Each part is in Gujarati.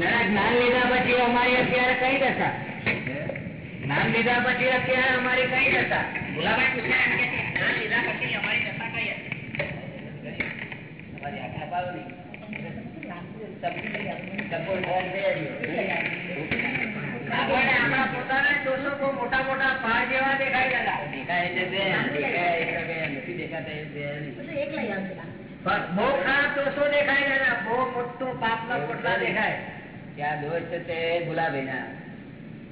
દાદા જ્ઞાન લીધા પછી અમારી અત્યારે કઈ દશા? જ્ઞાન લીધા પછી અત્યારે અમારી કઈ દશા? ભોલાભાઈ કે જ્ઞાન લીધા પછી અમારી કઈ હતી મોટા મોટા પહાડ જેવા દેખાય દેખાય છે દેખાય બહુ ખરાબ દોષો દેખાય બહુ મોટું પાપના પોટલા દેખાય. આ દોષ છે તે ગુલાબી ના.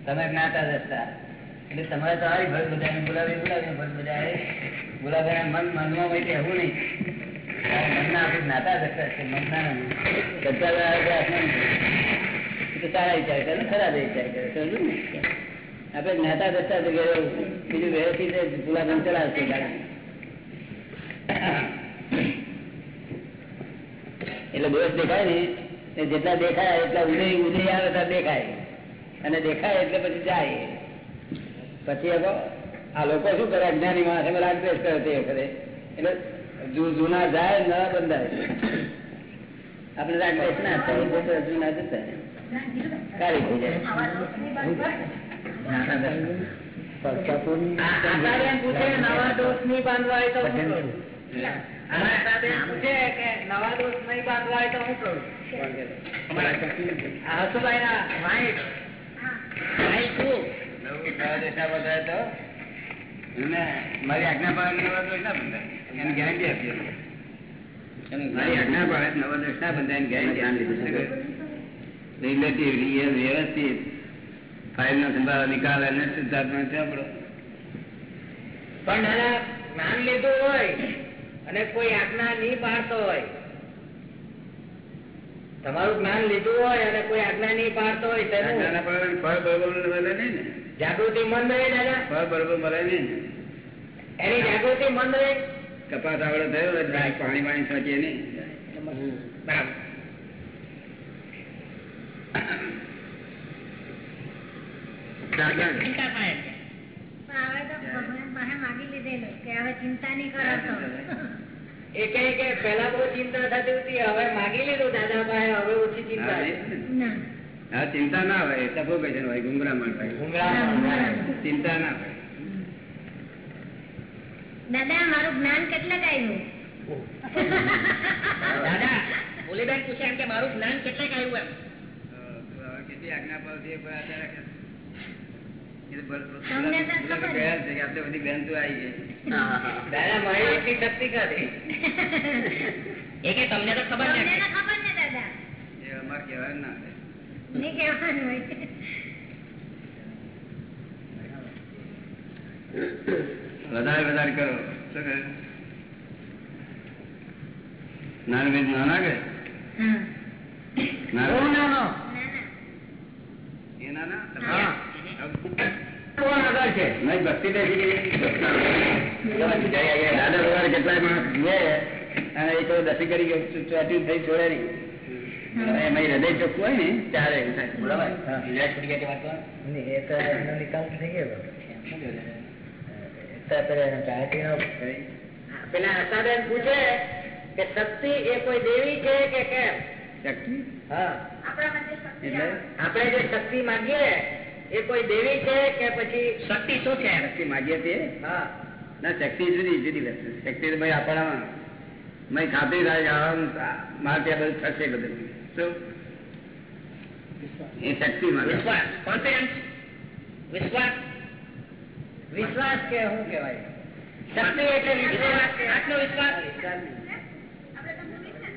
તમે જ્ઞાતા દસતા એટલે તમારે તો આવી ભર બધા ગુલાબી ગુલાબી ભર બધા ગુલાબી મન મનમાં હોય એવું નહીં. સારા વિચાર કરે ખરાબ વિચાર કરે, સમજ્યું ને? આપણે બીજું વ્યવસ્થિત ગુલાબી ચલાવશે એટલે દોષ દેખાય ને. જેટલા દેખાય એટલા ઉદય ઉદય આવે ત્યાં દેખાય. અને દેખાય એટલે પછી જાય. પછી હવે આ લોકો શું કરે? અજ્ઞાની માણસ એમાં રાગદ્વેષ કરે તે વખતે. એટલે જૂના જાય નવા બંધાય. આપણે રાગદ્વેષ ના થાય. જૂના જતા. કાઢી થઈ જાય. પૂછે નવા દોષની બાંધવા નવા દોષ નહીં બાંધવા હોય તો શું કરું? હસુભાઈ ના વાઈફ વાઈફ શું નવું નવા દેશા બંધાય તો? એને મારી આજ્ઞા પાડે નવા દોષ ના બંધાય. એની ગેરંટી આપી મારી આજ્ઞા પાડે નવા દોષ ના બંધાય એની ગેરંટી રિલેટિવ વ્યવસ્થિત. ફાઇલ નો સંભાળ નિકાલ અને સિદ્ધાર્થમાં ચોપડો પણ દાદા જ્ઞાન લીધું હોય. અને કોઈ આજ્ઞા નહીં પાડતો હોય. તમારું જ્ઞાન લીધું હોય અને કોઈ આજ્ઞા નહીં પાડતો હોય તેનું ફળ બરોબર મળે નહીં ને? જાગૃતિ મંદ રહે દાદા. ફળ બરોબર મળે નહીં ને? એની જાગૃતિ મંદ રહે. કપાસ આવડે થયો પાણી પાણી છાંટીએ નહીં. બરાબર ચિંતા થાય હવે તો ભગવાન પાસે માગી લીધેલું કે હવે ચિંતા નહીં કરો તો. એ કહે કે પેલા બહુ ચિંતા થતી હતી હવે માગી લીધું દાદા પાસે હવે ઓછી ચિંતા હા, છે. એ જ ને. ના ચિંતા ના હોય તપો હોય ગુંગરામણ હોય. ઘૂંઘરા ચિંતા ના હોય દાદા મારું જ્ઞાન કેટલાક આવ્યું? દાદા ભોલેબેન પૂછે એમ કે મારું જ્ઞાન કેટલાક આવ્યું એમ? કેટલી આજ્ઞા પાડશે વધારે વધારે કરો. શું કહે? નાનું બીજ ના કે ના ના ના કરી ને પેલા આશાબેન પૂછે કે શક્તિ એ કોઈ દેવી છે કે કેમ? શક્તિ? હા. આપણા માટે શક્તિ એટલે? આવે. આપણે જે શક્તિ માંગીએ એ કોઈ દેવી છે કે પછી શક્તિ શું છે? એમ શક્તિ માગીએ તે હા. ના શક્તિ જુદી જુદી વસ્તુ છે. શક્તિ તો ભાઈ આપણામાં. મેં ખાતરી થાય કે આવાનું મારે ત્યાં બધું થશે બધું. શું? એ શક્તિ માગે વિશ્વાસ. કોન્ફિડન્સ વિશ્વાસ. વિશ્વાસ કે શું કહેવાય? શક્તિ એટલે વિશ્વાસ. કે આત્મવિશ્વાસ આપણે તમને વિચાર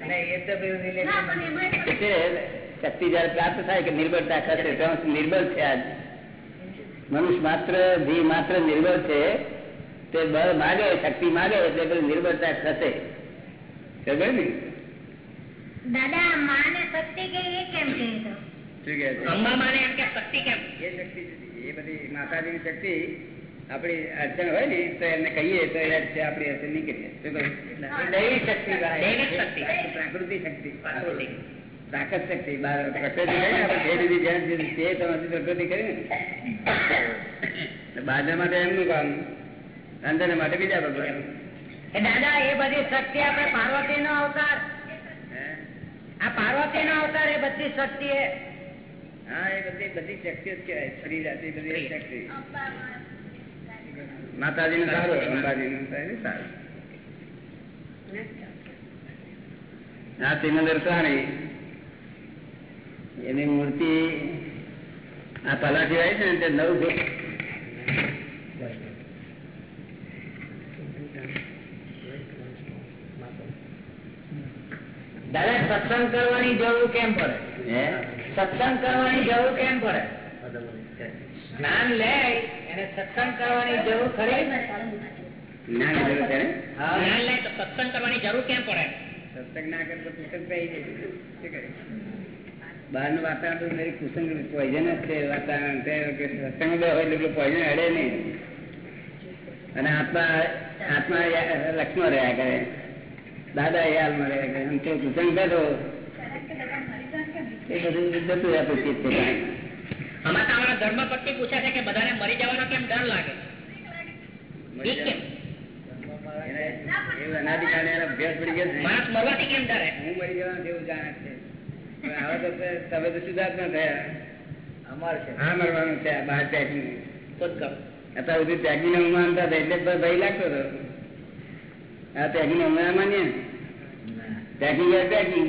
અને એ તો શક્તિ જયારે પ્રાપ્ત થાય કે નિર્બળતા ખસે? ત્યાં નિર્બળ છે આજ. મનુષ્ય માત્ર જે માત્ર નિર્બળ છે. તે બળ માગે શક્તિ માગે એટલે પેલી નિર્બળતા ખસે. ખબર દાદા માને શક્તિ કે એ કેમ કહે તો? છે? અંબા માને એમ કે શક્તિ કેમ? એ શક્તિ જુદી. એ બધી માતાજીની શક્તિ આપણી અડચણ હોય ને તો એમને કહીએ તો એ છે અડચણ નીકળીએ શું શક્તિ શક્તિ શક્તિ. તાકાત શક્તિ બહાર પ્રકૃતિ કરી આપણે જે રીતે જ્યાં સુધી તમારી પ્રકૃતિ કરી ને? બાજા માટે એમનું કામ. અંદર માટે બીજા ભગવાન એ દાદા એ બધી શક્તિ આપણે પાર્વતી નો અવતાર. આ પાર્વતી નો અવતાર એ બધી શક્તિ હા એ બધી બધી શક્તિઓ જ કહેવાય. શરીર આથી બધી શક્તિ. માતાજી નું સારું અંબાજી. નું સારું હા સિમંદર સ્વામી એની મૂર્તિ આ તલાટી હોય છે ને તે નવ ફીટ દાદા સત્સંગ કરવાની જરૂર કેમ પડે? સત્સંગ કરવાની જરૂર કેમ પડે? જ્ઞાન લે એને સત્સંગ કરવાની જરૂર ખરી? જ્ઞાન ને હા. જ્ઞાન લે તો સત્સંગ કરવાની જરૂર કેમ પડે? સત્સંગ ના કરે તો પુસ્તક થઈ જાય. શું કરે? બહારનું વાતાવરણ તો કુસંગ પોઈઝનસ છે વાતાવરણ સત્સંગ હોય એટલે પોઈઝન અડે નહીં. અને આત્મા આત્મા યા- રહ્યા કરે. દાદા એ હાલમાં રહ્યા કરે. અને તે કુસંગ બેઠો એ બધું જતું રહે પછી છે અમારા ધર્મ પત્ની પૂછે છે કે બધાને મરી જવાનો કેમ ડર લાગે? મરવાથી કેમ ડરે? હું મરી જવાનું એવું જાણે છે. હવે તો સુધાર ના થયા. અમર હા મરવાનું છે બહાર પેકિંગ અત્યાર સુધી ત્યાગી ને માનતા હતા એટલે ભય લાગતો હતો. આ ત્યાગી ને હમણાં માનીએ ત્યાગી ગયા ત્યાગી.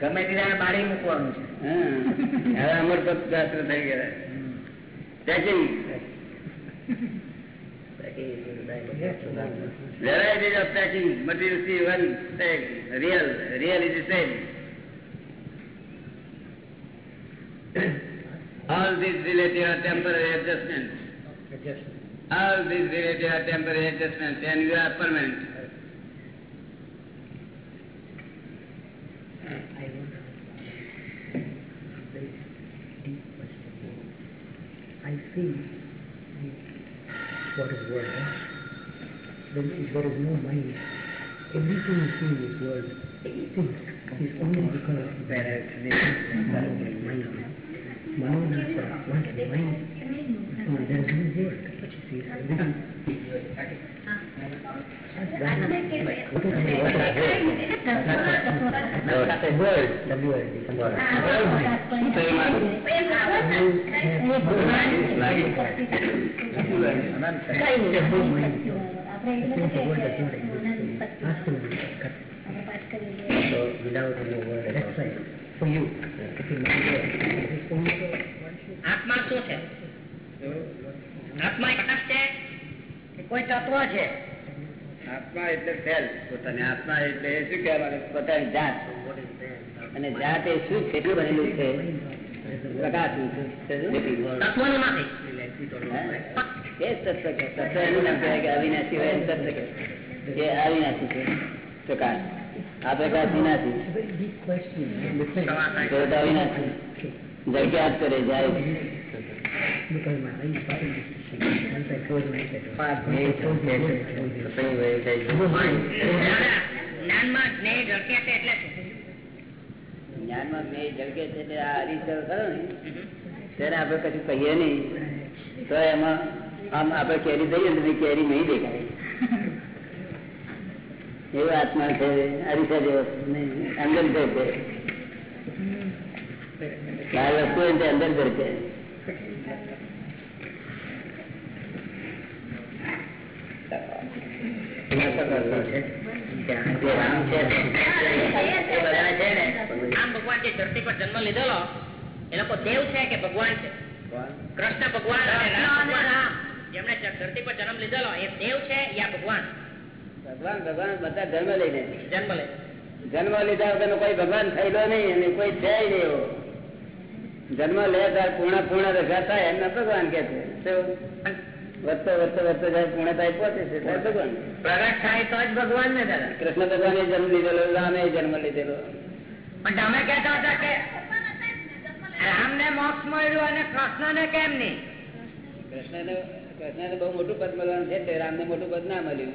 ગમે ત્યારે બાળી મૂકવાનું છે. હવે અમર પદ શાસ્ત્ર થઈ ગયા ત્યાગી? varieties of packing material see one same real real is the same. All these relative are temporary adjustments all these relative are temporary adjustments and you are permanent I see what is? There is, no mind. Everything you see in this world, anything is only because of that. Maunasa Vasimai Sundarhandir The word, the word is the word. So without any word આત્મા શું છે? આત્મા એક છે કે કોઈ તત્વ છે? આત્મા એટલે સેલ પોતાની આત્મા એટલે શું કહેવાય? પોતાની જાત. અને જાત એ શું કેટલું બનેલું છે? પ્રકાશ એ તત્વ કે તત્વ એનું નામ કહેવાય કે અવિનાશી હોય એનું તત્વ કે એ અવિનાશી છે. પ્રકાશ. આ પ્રકાશ વિનાશી અવિનાશી. જગ્યા કરે જાય. જ્ઞાનમાં જ્ઞેય ઝળકે છે એટલે છે આ ખરો ને ત્યારે આપડે કશું કહીએ નહીં. તો એમાં આમ આપડે કેરી દઈએ ને કેરી નહીં દેખાય. એવો આત્મા છે હરીસા જેવો. અંદર ઝળકે બહાર વસ્તુ અંદર ધરતી પર જન્મ લીધેલો એ લોકો દેવ છે કે ભગવાન છે? કૃષ્ણ ભગવાન અને રામ ભગવાન. જેમણે ધરતી પર જન્મ લીધેલો એ દેવ છે યા ભગવાન. ભગવાન ભગવાન બધા જન્મ લઈને. જન્મ લે. જન્મ લીધા વગર કોઈ ભગવાન થયેલો નહીં અને કોઈ છે નહીં એવો. જન્મ લે ત્યારે પૂર્ણ પૂર્ણ રજા થાય એમને ભગવાન કે છે. વધતો વધતો વધતો જાય પૂર્ણતાય પહોંચે છે ભગવાન. પ્રગટ થાય તો જ ભગવાન ને દાદા. કૃષ્ણ ભગવાને જન્મ લીધેલો રામે જન્મ લીધેલો. પણ તમે કહેતા હતા કે રામને મોક્ષ મળ્યું અને કૃષ્ણને કેમ નહીં? કૃષ્ણ કૃષ્ણ ને બહુ મોટું પદ મળવાનું છે તે રામને મોટું પદ ના મળ્યું.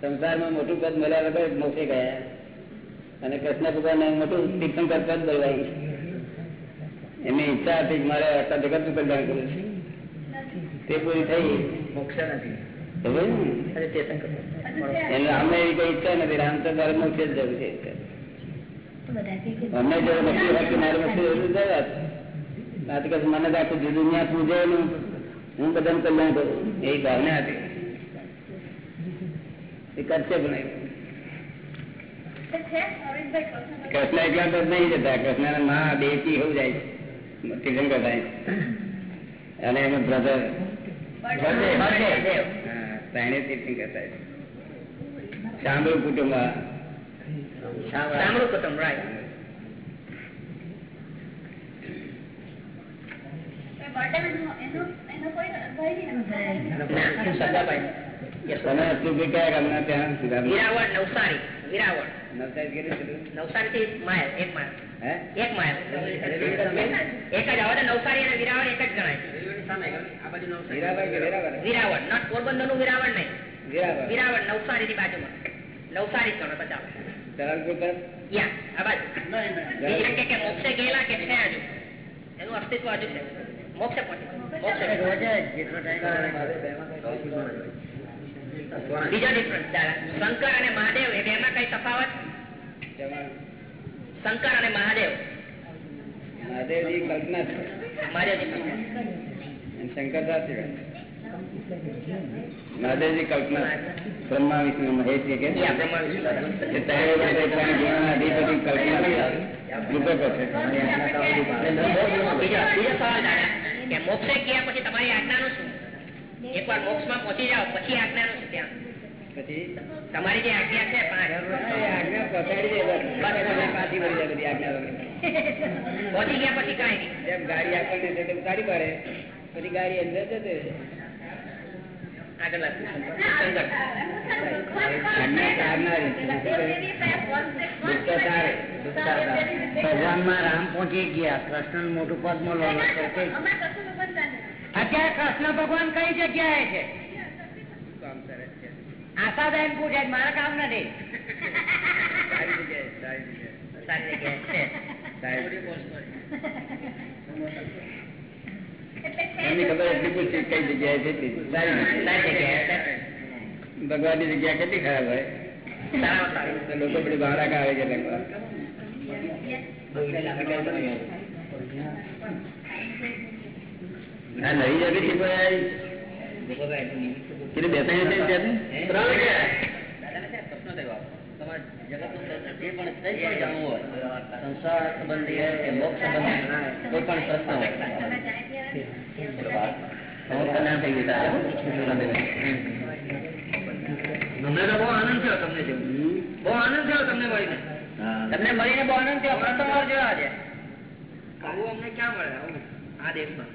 સંસારમાં મોટું પદ મળ્યા વગર મોક્ષે ગયા. અને કૃષ્ણ ભગવાન મોટું તીર્થંકર પદ મળવાયું. એમની ઈચ્છા હતી કે મારે આટલા જગતનું કલ્યાણ કરવું છે. તે પૂરી થઈ મોક્ષ નથી. એને એવી કઈ ઈચ્છા જ જવું છે. નક્કી મારે તો કશું મને આખું જુદું ત્યાં પૂજે હું બધાને કલ્યાણ કરું. એ ભાવના હતી. એ કરશે પણ કૃષ્ણ એકલા તો નહીં જતા. કૃષ્ણમાં બેટી એવું જાય છે. તીર્થંકર છે. અને એનો બ્રધર તેને તીર્થંકર થાય સાંભળું કુટુંબ સાંભળું કુટુંબ રાઈટ નવસારી નવસારી થી માઇલ એક માઇલ એક માઇલ એક જ નવસારી અને વિરાવળ એક જ ગણાય. વિરાવળ નોટ પોરબંદરનું વિરાવળ નહીં. વેરાવળ. નવસારી ની બાજુમાં. નવસારી જ ગણો બચાવ એનું અસ્તિત્વ હજુ છે. મોક્ષ બીજો ડિફરન્સ શંકર અને મહાદેવ એ બેમાં કઈ તફાવત? શંકર અને મહાદેવ. મહાદેવજી કલ્પના છે. મહાદેવજી શંકર સાથે મહાદેવજી કલ્પના. બ્રહ્મા વિષ્ણુ મહેશ કે અધિપતિ કલ્પના મોક્ષે ગયા પછી તમારી આજ્ઞાનું શું? એકવાર મોક્ષમાં પહોંચી જાઓ પછી આજ્ઞાનું શું ત્યાં? પછી તમારી જે આજ્ઞા છે? આજ્ઞા પહોંચાડી દે પછી પાછી વળી જાય બધી આજ્ઞા વગર. પહોંચી ગયા પછી કઈ નહીં. જેમ ગાડી આપણને છે તેમ કાઢી પાડે. પછી ગાડી અંદર. આગળ તો તારે. ભગવાનમાં રામ પહોંચી ગયા. કૃષ્ણ મોટું પદ મળવાનું અત્યારે કૃષ્ણ ભગવાન કઈ જગ્યાએ છે? છે. આશાબેન પૂછે છે, મારા કામ નથી સારી જગ્યાએ, સારી જગ્યાએ. સારી જગ્યાએ છે સારી એમની ખબર એટલી પૂછી કઈ જગ્યાએ છે તે. સારી સારી જગ્યાએ છે ભગવાનની જગ્યા કેટલી ખરાબ હોય સારામાં સારી તો લોકો બધી બહાર આવે છે એટલે. આ નવી જગત છે કોઈ આ? કેટલી બેસાડી છે ત્યાંથી? સંસાર સંબંધી હોય કે મોક્ષ સંબંધી કોઈ પણ પ્રશ્ન હોય અમુક ના થઈ ગયા અમને તો બહુ આનંદ થયો તમને જેવું બહુ આનંદ થયો તમને મળીને. તમને મળીને બહુ આનંદ થયો પ્રથમ વાર જોયા આજે? આવું અમને ક્યાં મળે? આ દેશમાં.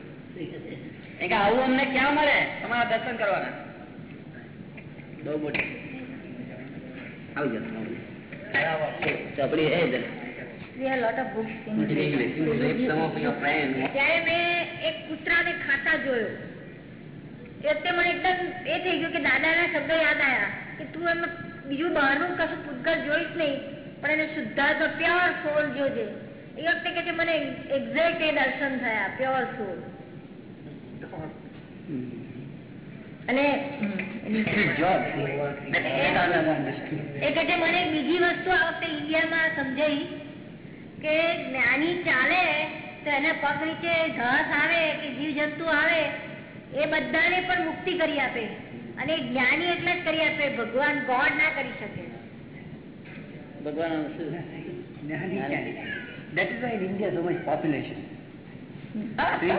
આવું અમને ક્યાં મળે? તમારા દર્શન કરવાના. બહુ મોટી. આવી જાઓ ચોપડી ત્યારે મેં એક કૂતરાને ખાતા જોયો. એ મને એકદમ એ થઈ ગયું કે દાદાના શબ્દો યાદ આવ્યા કે તું એમ બીજું બહારનું કશું પૂતગલ જોઈશ નહીં પણ એને શુદ્ધાર્થ પ્યોર સોલ જોજે. એ વખતે કે છે મને એક્ઝેક્ટ એ દર્શન થયા પ્યોર સોલ અને એ કે મને બીજી વસ્તુ આ વખતે ઇન્ડિયામાં સમજાઈ કે જ્ઞાની ચાલે તો એને પગ નીચે ઘાસ આવે કે જીવ જંતુ આવે એ બધાને પણ મુક્તિ કરી આપે. અને જ્ઞાની એટલે જ કરી આપે. ભગવાન ગોડ ના કરી શકે. ભગવાન That is why in India so much population. See?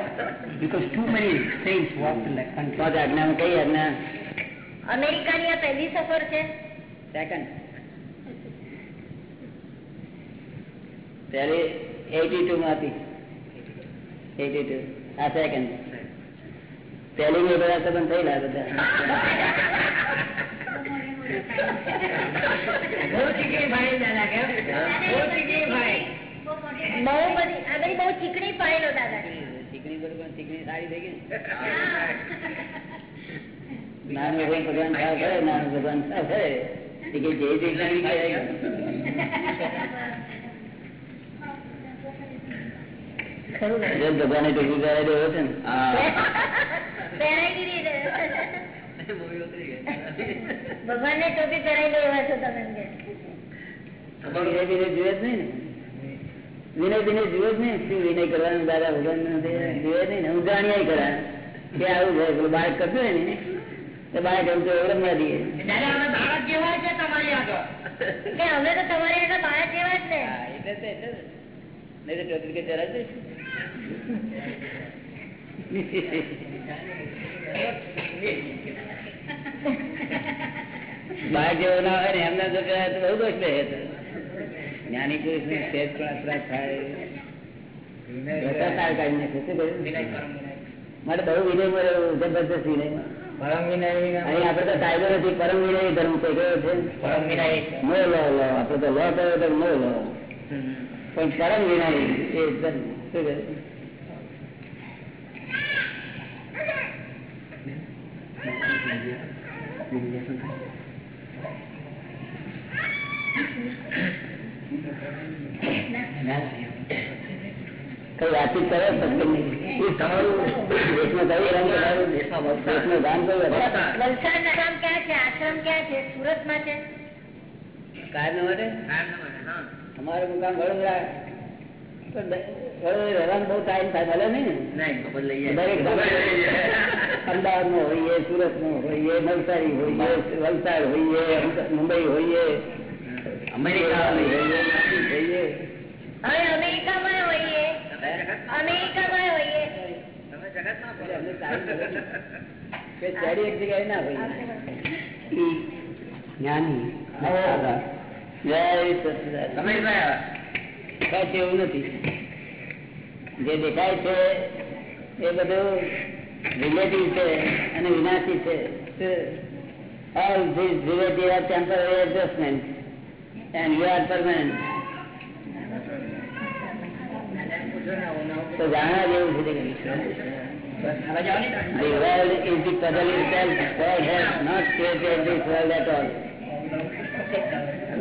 Because too many saints walked in that country. પાંચ આજ્ઞામાં કઈ આજ્ઞા અમેરિકાની આ પહેલી સફર છે? સેકન્ડ ત્યારે એટી ટુ માં હતી એટી ટુ. આ સેકન્ડ પહેલી મેં બધા સંબંધ થયેલા બધા. બહુ ચીકણી સારી થઈ ગઈ? નાનું ભગવાન કરે નાનું ભગવાન થાય કે જે જે ચીકણી કહેવાય. જે ભગવાને ટૂંકું છે ટોપી પહેરાઈ છો તમે ધીરે ધીરે જ નહીં ને. વિનય વિનય જુએ જ નહીં. શું વિનય કરવાનું દાદા ભગવાન જુએ નહીં ને. હું જાણ્યા કરા કે આવું જાય પેલું બાળક કરતું હોય ને તો બાળક એમ તો રમવા દઈએ બાળક જેવા છે તમારી આગળ અમે તો તમારી આગળ બાળક જેવા જ ને એટલે તો. નહીં ટોટલી કે જરા બાળક જેવો ના હોય ને એમના છોકરા કહેવાય તો બહુ દોષ લે. જ્ઞાની પુરુષ ને સેજ પણ અપરાધ થાય કાઢી નાખે. શું કહ્યું? માટે બહુ વિનય મળે જબરદસ્ત વિનય પરમ વિનય આપડે તો કાયદો નથી પરમ વિનય ધર્મ છે કયો છે? પરમ વિનય નો લો લો. આપડે તો લો કયો તો નો લો. પણ પરમ વિનય એ ધર્મ. શું કહે? કઈ વાતચીત કરે? દેશનું વલસાડ ના ગામ ક્યાં છે? આશ્રમ ક્યાં છે? સુરતમાં છે કાયમ મુકામ વડોદરા. પણ દ- વડોદરા રહેવાનું બહુ ટાઈમ થાય ભલે નહીં અમદાવાદનું હોઈએ સુરતનું હોઈએ નવસારી હોઈએ વલસાડ હોઈએ મુંબઈ હોઈએ. અમેરિકા હોઈએ. અમેરિકામાં હોઈએ એટલે અમને ટાઈમ મળે ને. કે ચારી એક જગ્યાએ ના હોઈએ ઈ જ્ઞાની જય સચિદાનંદ. કશું એવું નથી જે દેખાય છે એ બધું રિલેટિવ છે અને વિનાશી છે All these devotees are temporary adjustments and you are permanent. તો જાણવા જેવું છે. The world is the puzzle itself. God has not created this world at all.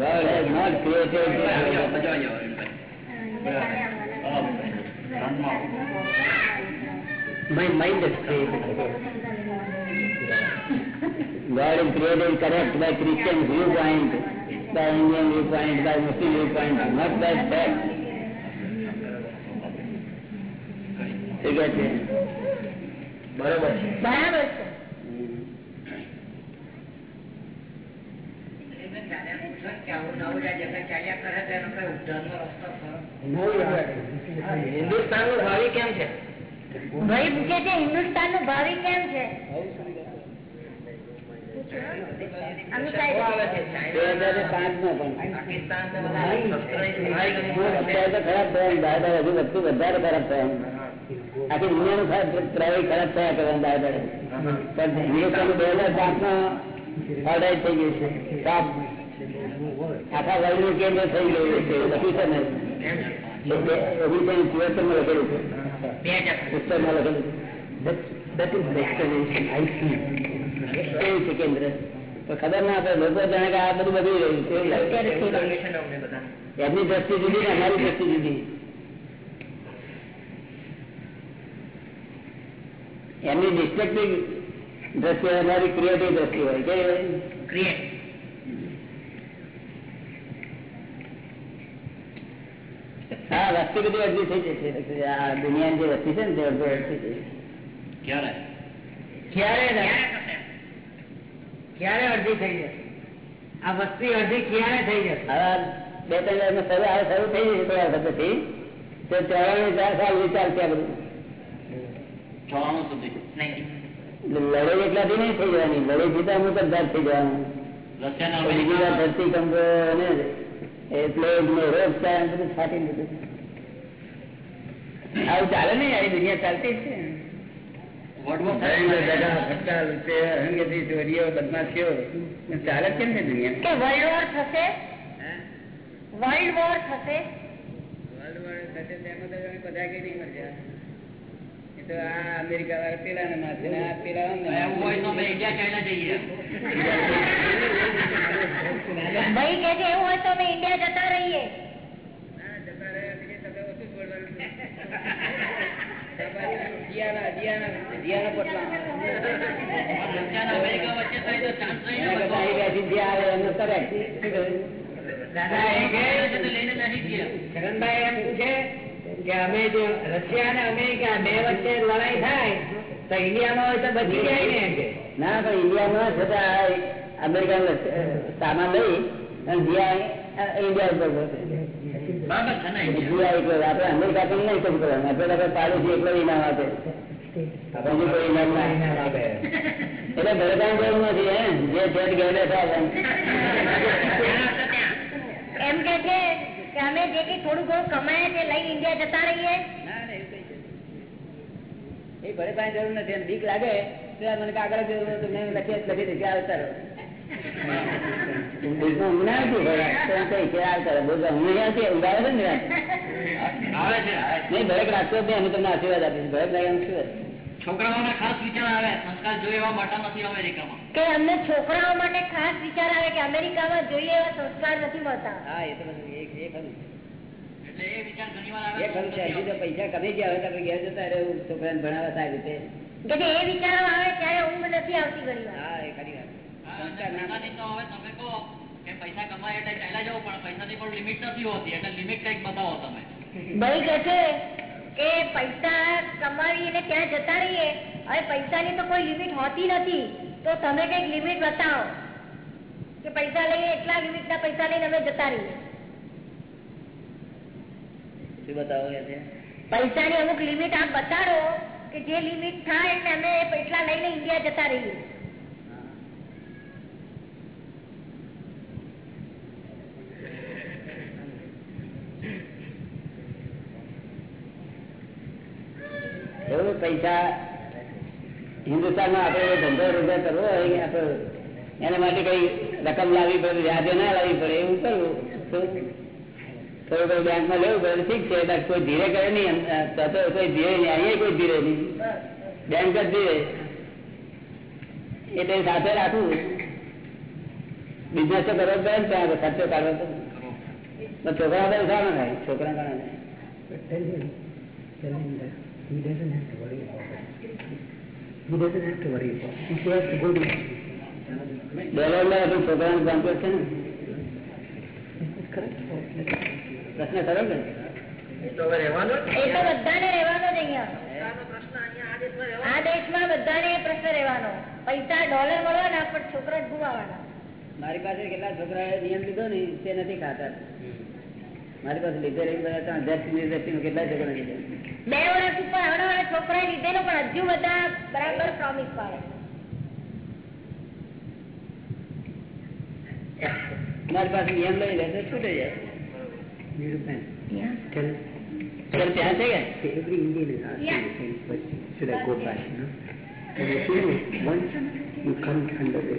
God has not created this world at all. My mind is created. God is created correct by Christian viewpoint, by Indian viewpoint, by Muslim viewpoint, not by fact. કહે છે બરોબર છે. બરાબર છે. હિન્દુસ્તાનનું ભાવિ કેમ છે? ભાઈ પૂછે છે હિન્દુસ્તાનનું ભાવિ કેમ છે? બધા ખરાબ થવાનું દાદા હજુ વધતું વધારે ખરાબ થવાનું આખી દુનિયાનું પ્રવાહી ખરાબ થયા કરવાનું દાદા પણ હિન્દુસ્તાન બે હજાર પાંચ થઈ ગયું છે સાફ આખા વર્લ્ડનું કેન્દ્ર થઈ ગયું છે લખ્યું છે ને. એટલે ઓગણીસો ચુહત્તરમાં લખેલું છે. બે હજાર લખેલું છે. That is the explanation I see. એવું છે કેન્દ્ર? તો ખબર ના પડે લોકો જાણે કે આ બધું બદલી રહ્યું છે? એમની દ્રષ્ટિ જુદી ને અમારી દ્રષ્ટિ જુદી. એમની ડિસ્ટ્રક્ટિવ દ્રષ્ટિ અમારી ક્રિએટિવ દ્રષ્ટિ હોય કે ક્રિએટ હા વસ્તી બધી અડધી થઈ જશે. આ દુનિયાની જે વસ્તી છે ને તે અડધો અડધી થઈ ક્યારે? ક્યારે ક્યારે અડધી થઈ જશે? આ વસ્તી અડધી ક્યારે થઈ જશે? હવે બે ત્રણ શરૂ શરૂ થઈ જશે થોડા વખતથી તો ચાર સાલ વિચાર ત્યાં બધું. ચોરાણું સુધી નહીં લડાઈ એટલાથી નહીં થઈ જવાની. લડાઈ જીતા અમુક જ ભાગ થઈ જવાનું. રશિયા તો બીજી વાર ધરતીકંપ ને એ પ્લેગ ને રોગ ચાલે બધું ફાટી બધું આવું ચાલે નહીં આ દુનિયા ચાલતી જ છે. દગા, ફટકા, લૂંટે, હંગેથી, ચોરીઓ, બદમાશીઓ. ચાલે જ કેમ છે દુનિયા? કે વર્લ્ડ વોર થશે? વર્લ્ડ વોર થશે? વર્લ્ડ વોર થશે તેમાં તો અમે બધા કઈ નહીં મળ્યા એ તો આ અમેરિકા વાળા પેલા ને માથે ને આ પેલા એવું હોય તો અમે ઇન્ડિયા ચાઇના જઈએ. ભાઈ કે છે એવું હોય તો અમે ઇન્ડિયા જતા રહીએ. ના, જતા રહ્યા તમે ઓછું બોલવાનું. છે. જીયાના, જીયાના, જીયાના પોટલા. દાદા એ પૂછે કે અમે જો રશિયા અને અમેરિકા બે વચ્ચે લડાઈ થાય તો ઇન્ડિયામાં હોય તો બચી જાય ને ના પણ ઇન્ડિયામાં છતાં અમેરિકા સામાન લઈ અને જ્યાં ઇન્ડિયા ઉપર અમેરિકા પણ નહીં કશું કરવાનું પાડોશી એકલો ઇનામ આપે. બીજું કોઈ ઇનામ ના આપે. એટલે કાંઈ જરૂર નથી હે? જે તે ઘરે એમ કે છે કે અમે જે કઈ થોડું ઘણું કમાય તે લઈ ઇન્ડિયા જતા રહીએ ના, ના, કઈ એ ભલે કાંઈ જરૂર નથી અને બીક લાગે તો મને કાગળ જેવું તો મેં લખી લખી દે કે આવતા રહો. બીકમાં ઊંઘ ના આવતી હોય. તો એમ કહી કે આવતા રહો. બોલતા ઊંઘ નહીં આવતી? ઊંઘ આવે છે ને રાત? આવે છે નહીં ભરક રાખશો જ નહીં અમે તમને આશીર્વાદ આપીશું ભરક લાગે એમ શું હોય? છોકરાઓને ખાસ વિચાર આવે સંસ્કાર જોઈએ એવા મોટા નથી અમેરિકામાં કે અમને છોકરાઓ માટે ખાસ વિચાર આવે કે અમેરિકામાં જોઈએ એવા સંસ્કાર નથી મળતા હા એ તો બધું એ- એ ખરું એટલે એ વિચાર ઘણી વાર એ ખરું છે હજી તો પૈસા કમી ગયા હોય તો ઘેર જતા છોકરા ને રીતે. એ વિચારો આવે ત્યારે ઊંઘ નથી આવતી ઘણી વાર. હા એ ખરી વાત. સંસ્કાર ના પૈસાની તો હવે તમે કહો કે પૈસા કમાય એટલે ચાલ્યા જાવ પણ પૈસાની પણ લિમિટ નથી હોતી એટલે લિમિટ કંઈક બતાવો તમે. ભાઈ કે છે કે પૈસા કમાવીને ત્યાં જતા રહીએ હવે પૈસાની તો કોઈ લિમિટ હોતી નથી તો તમે કંઈક લિમિટ બતાવો. કે પૈસા લઈએ એટલા લિમિટ ના પૈસા લઈને અમે જતા રહીએ. શું બતાવો એ છે. પૈસાની અમુક લિમિટ આપ બતાડો કે જે લિમિટ થાય ને અમે એટલા લઈને ઇન્ડિયા જતા રહીએ. એવું પૈસા હિન્દુસ્તાનમાં આપણે ધંધો રોજગાર કરવો હોય આપણે એના માટે કઈ રકમ લાવવી પડે વ્યાજે ના લાવવી પડે એવું કરવું. તો કોઈ બેંકમાં લેવું પડે ઠીક છે કોઈ ધીરે કરે નહીં કોઈ ધીરે નહીં, અહીંયા કોઈ ધીરે નહીં. બેંક જ ધીરે. એટલે સાથે રાખવું. બિઝનેસ તો કરવો પડે ને, ત્યાં ખર્ચો કાઢવો પડે. છોકરા બધા સારો થાય, છોકરા to ડોલર છોકરાનું કામ કરશે ને. પ્રશ્ન કરો ને એ તો બધાને રહેવાનો જ અહીંયા. આ દેશમાં બધાને એ પ્રશ્ન રહેવાનો. પૈસા ડોલર મળવાના પણ છોકરા જ ગુમાવાના. મારી પાસે કેટલા છોકરાએ નિયમ લીધો ને તે નથી ખાતા. મારી પાસે લીધે રહી બધા ત્રણ હજારની દ્રષ્ટિમાં કેટલા છોકરા લીધે? બે વર્ષ ઉપર આવડા છોકરા લીધેલો પણ હજુ બધા બરાબર પ્રોમિસ પાડે. મારી પાસે નિયમ લઈ લે તો છૂટે જાય. Nirupan, tell અત્યારે ત્યાં છે કે see, every Indian is asking Yeah. the same question. Should I go back? You know? And the thing is, once you come under the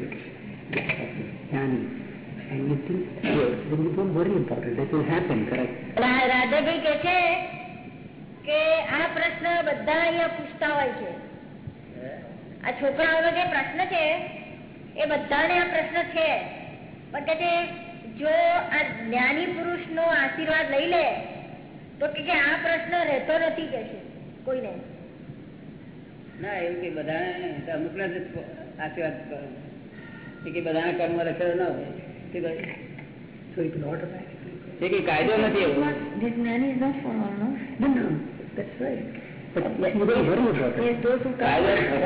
jnani and you think yes, then you don't worry about it. That will happen, correct? રા- રાધાભાઈ કે છે કે આ પ્રશ્ન બધા અહીંયા પૂછતા હોય છે આ છોકરાઓનો જે પ્રશ્ન છે એ બધાને આ પ્રશ્ન છે પણ કે છે જો આ જ્ઞાની પુરુષ નો આશીર્વાદ લઈ લે તો કે આ પ્રશ્ન રહેતો નથી કે છે કોઈને? ના એવું કે બધાને અમુક ના જ આશીર્વાદ એ કે બધાના કર્મ રખેલો ના હોય. કાયદો નથી એવો.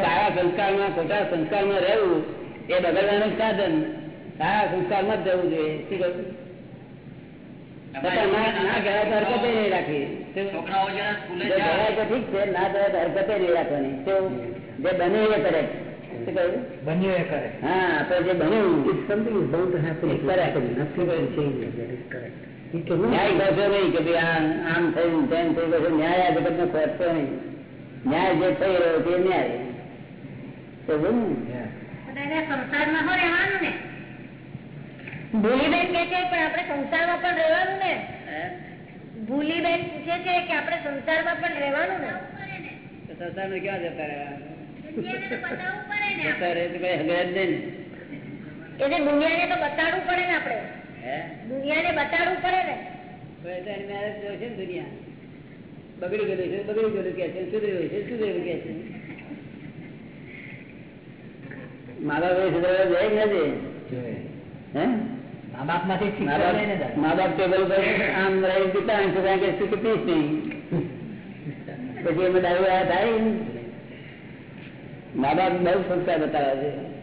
સારા સંસ્કારમાં ખોટા સંસ્કારમાં રહેવું એ બગડવાનું સાધન. સારા સંસ્કારમાં જ જવું જોઈએ. શું કહ્યું તો રાખવી. ઠીક છે ના હરકતે નહીં રાખવાની. જે બન્યું એ કરે. બન્યું એ કરે. હા જે બન્યું. ન્યાય કરશો નહીં કે ભાઈ આમ થયું તેમ થયું કરશો ન્યાય આ જગત ને ખોટશો નહીં. ન્યાય જે થઈ રહ્યો તે ન્યાય. તો સંસારમાં હો ભૂલીબેન કે છે પણ આપણે સંસારમાં પણ રહેવાનું ને? ભૂલીબેન પૂછે છે કે આપણે સંસારમાં પણ રહેવાનું ને? સંસારમાં ક્યાં જતા રહ્યા જતા રહે તો કઈ હગે જ નહીં ને. એટલે દુનિયાને તો બતાડવું પડે ને આપણે. દુનિયાને બતાડવું પડે ને. તો એ તો એની મેરેજ જોશે ને દુનિયા. બગડી ગયેલું છે બગડી ગયેલું કે છે સુધર્યું છે સુધર્યું કે છે. મા બાપ એ સુધરવા જાય કે નથી હે? મા બાપમાંથી મા બાપ ટેબલ પર આમ રહી દીધા અને છોકરા કે પીશ નહીં. પછી એમાં આ થાય. મા બાપ બહુ સંસ્કાર બતાવે છે.